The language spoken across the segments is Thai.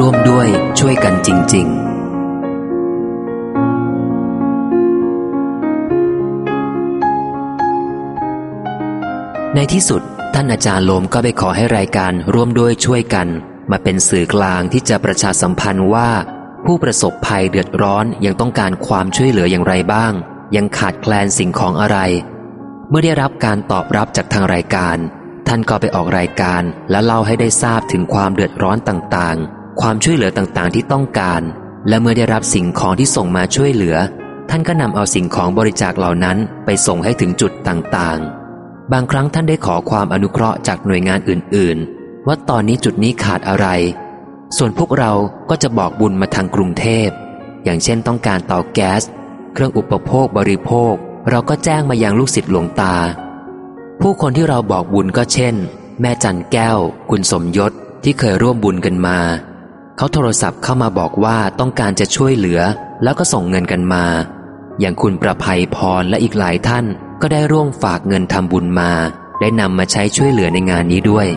ร่วมด้วยช่วยกันจริง ๆในที่สุดท่านอาจารย์โลมก็ไปขอให้รายการร่วมด้วยช่วยกัน มาเป็นสื่อกลางที่จะประชาสัมพันธ์ว่า ผู้ประสบภัยเดือดร้อนยังต้องการความช่วยเหลืออย่างไรบ้าง ยังขาดแคลนสิ่งของอะไร เมื่อได้รับการตอบรับจากทางรายการ ท่านก็ไปออกรายการและเล่าให้ได้ทราบถึงความเดือดร้อนต่างๆ ความช่วยเหลือต่างๆ ที่ต้องการ และเมื่อได้รับสิ่งของที่ส่งมาช่วยเหลือ ท่านก็นำเอาสิ่งของบริจาคเหล่านั้นไปส่งให้ถึงจุดต่างๆ บางครั้งท่านได้ขอความอนุเคราะห์จากหน่วยงานอื่นๆ ว่าตอนนี้จุดนี้ขาดอะไร ส่วนพวกเราก็จะบอกบุญมาทางกรุงเทพ อย่างเช่นต้องการเตาแก๊ส เครื่องอุปโภคบริโภค เราก็แจ้งมายังลูกศิษย์หลวงตา ผู้คนที่เราบอกบุญก็เช่น แม่จันแก้ว คุณสมยศที่เคยร่วมบุญกันมา เขาโทรศัพท์เข้ามาบอกว่าต้องการจะช่วยเหลือ แล้วก็ส่งเงินกันมา อย่างคุณประภัยพรและอีกหลายท่านก็ได้ร่วมฝากเงินทำบุญมา ได้นำมาใช้ช่วยเหลือในงานนี้ด้วย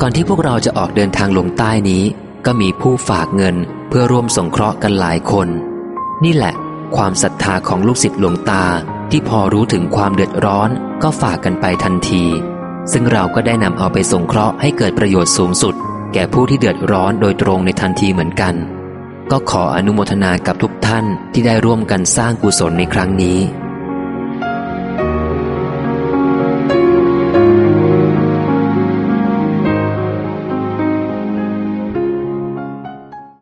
ก่อนที่พวกเราจะออกเดินทางลงใต้นี้ ก็มีผู้ฝากเงินเพื่อร่วมสงเคราะห์กันหลายคน นี่แหละ ความศรัทธาของลูกศิษย์หลวงตาที่พอรู้ถึงความเดือดร้อนก็ฝากกันไปทันที ซึ่งเราก็ได้นำเอาไปสงเคราะห์ให้เกิดประโยชน์สูงสุด แก่ผู้ที่เดือดร้อนโดยตรงในทันทีเหมือนกัน ก็ขออนุโมทนากับทุกท่านที่ได้ร่วมกันสร้างกุศลในครั้งนี้